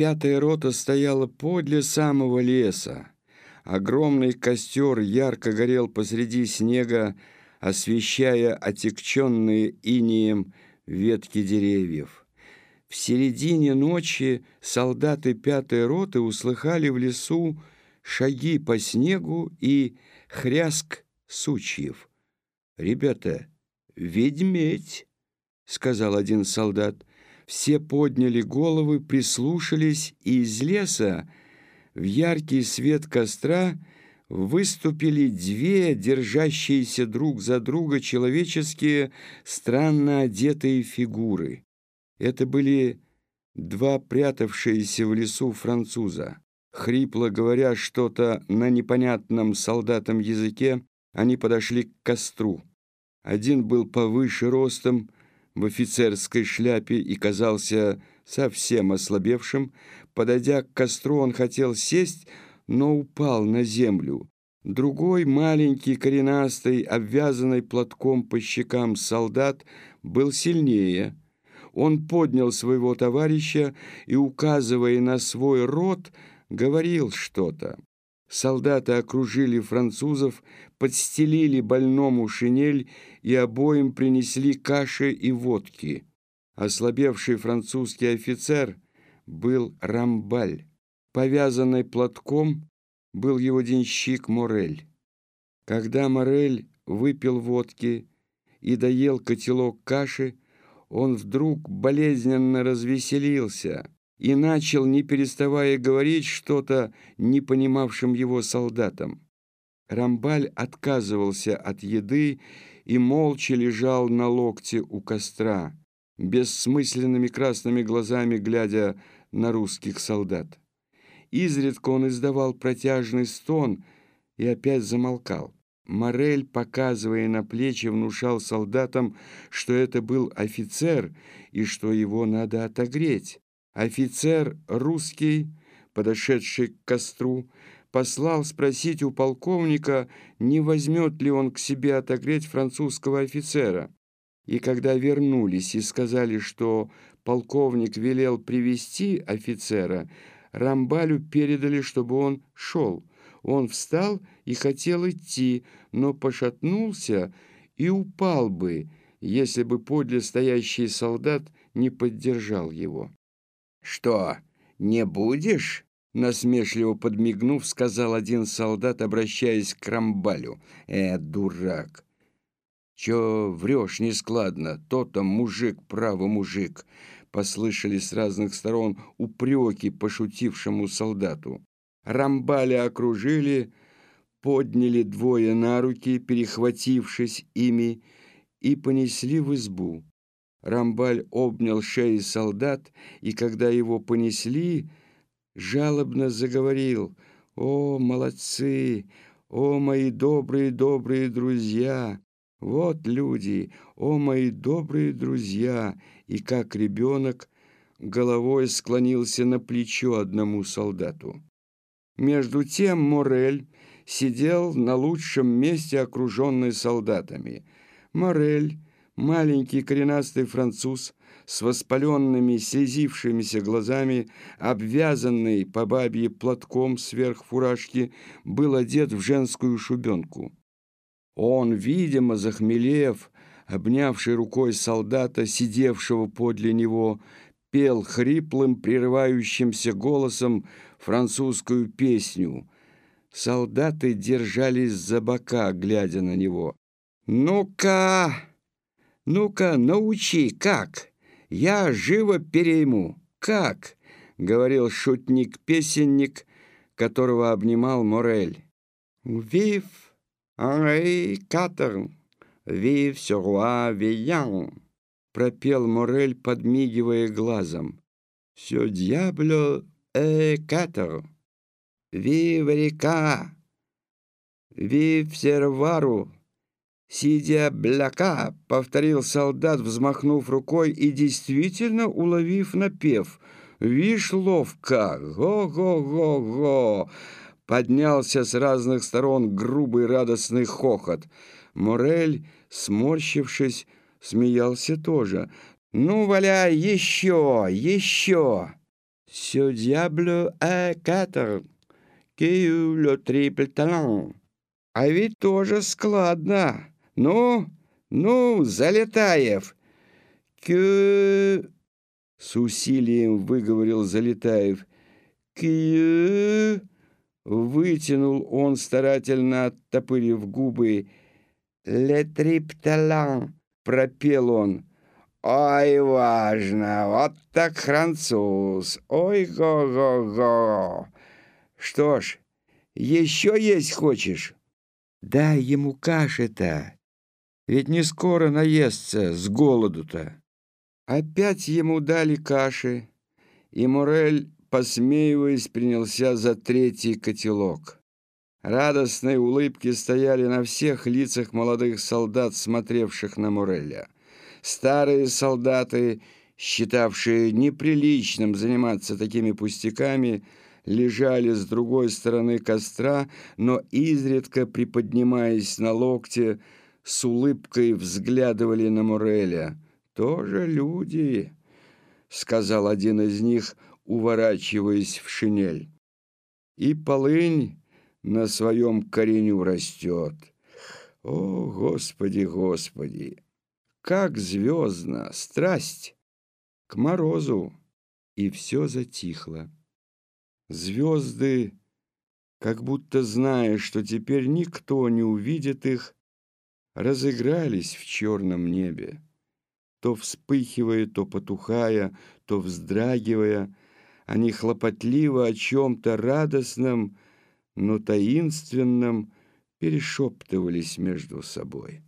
Пятая рота стояла подле самого леса. Огромный костер ярко горел посреди снега, освещая отекченные инеем ветки деревьев. В середине ночи солдаты пятой роты услыхали в лесу шаги по снегу и хряск сучьев. «Ребята, ведьметь!» — сказал один солдат. Все подняли головы, прислушались, и из леса в яркий свет костра выступили две, держащиеся друг за друга человеческие, странно одетые фигуры. Это были два прятавшиеся в лесу француза. Хрипло говоря что-то на непонятном солдатам языке, они подошли к костру. Один был повыше ростом, в офицерской шляпе и казался совсем ослабевшим. Подойдя к костру, он хотел сесть, но упал на землю. Другой, маленький, коренастый, обвязанный платком по щекам солдат, был сильнее. Он поднял своего товарища и, указывая на свой рот, говорил что-то. Солдаты окружили французов, подстелили больному шинель и обоим принесли каши и водки. Ослабевший французский офицер был Рамбаль. Повязанный платком был его денщик Морель. Когда Морель выпил водки и доел котелок каши, он вдруг болезненно развеселился и начал, не переставая говорить что-то не понимавшим его солдатам. Рамбаль отказывался от еды и молча лежал на локте у костра, бессмысленными красными глазами глядя на русских солдат. Изредка он издавал протяжный стон и опять замолкал. Морель, показывая на плечи, внушал солдатам, что это был офицер и что его надо отогреть. Офицер русский, подошедший к костру, послал спросить у полковника, не возьмет ли он к себе отогреть французского офицера. И когда вернулись и сказали, что полковник велел привести офицера, Рамбалю передали, чтобы он шел. Он встал и хотел идти, но пошатнулся и упал бы, если бы подле стоящий солдат не поддержал его. «Что, не будешь?» Насмешливо подмигнув, сказал один солдат, обращаясь к Рамбалю. «Э, дурак! Чё врешь нескладно? То-то мужик, право мужик!» Послышались с разных сторон упреки пошутившему солдату. Рамбаля окружили, подняли двое на руки, перехватившись ими, и понесли в избу. Рамбаль обнял шеи солдат, и когда его понесли, жалобно заговорил. «О, молодцы! О, мои добрые-добрые друзья! Вот люди! О, мои добрые друзья!» И как ребенок головой склонился на плечо одному солдату. Между тем Морель сидел на лучшем месте, окруженный солдатами. Морель Маленький коренастый француз с воспаленными, слезившимися глазами, обвязанный по бабье платком сверх фуражки, был одет в женскую шубенку. Он, видимо, захмелев, обнявший рукой солдата, сидевшего подле него, пел хриплым, прерывающимся голосом французскую песню. Солдаты держались за бока, глядя на него. «Ну-ка!» «Ну-ка, научи, как? Я живо перейму. Как?» — говорил шутник-песенник, которого обнимал Морель. «Вив Анри Катерн, вив сюруа Виян», — пропел Морель, подмигивая глазом. «Все дьябло э Катер, вив река, вив сервару». «Сидя бляка», — повторил солдат, взмахнув рукой и действительно уловив напев. «Вишь ловко! Го-го-го-го!» Поднялся с разных сторон грубый радостный хохот. Морель, сморщившись, смеялся тоже. «Ну, валяй, еще, еще!» «Ce diable est quatre, qui eut le triple talent». А ведь тоже складно. Ну, ну, Залетаев. Кю... С усилием выговорил Залетаев. Кю... Вытянул он, старательно оттопырив губы. «Ле трипталан», — пропел он. «Ой, важно, вот так француз, ой, го-го-го! Что ж, еще есть хочешь?» «Дай ему каши-то, ведь не скоро наестся с голоду-то». Опять ему дали каши, и Мурель, посмеиваясь, принялся за третий котелок. Радостные улыбки стояли на всех лицах молодых солдат, смотревших на Муреля. Старые солдаты, считавшие неприличным заниматься такими пустяками, лежали с другой стороны костра, но изредка, приподнимаясь на локте, с улыбкой взглядывали на Муреля. «Тоже люди», — сказал один из них, уворачиваясь в шинель. «И полынь на своем кореню растет. О, Господи, Господи! Как звездно, страсть к морозу!» И все затихло. Звезды, как будто зная, что теперь никто не увидит их, разыгрались в черном небе, то вспыхивая, то потухая, то вздрагивая, они хлопотливо о чем-то радостном, но таинственном перешептывались между собой.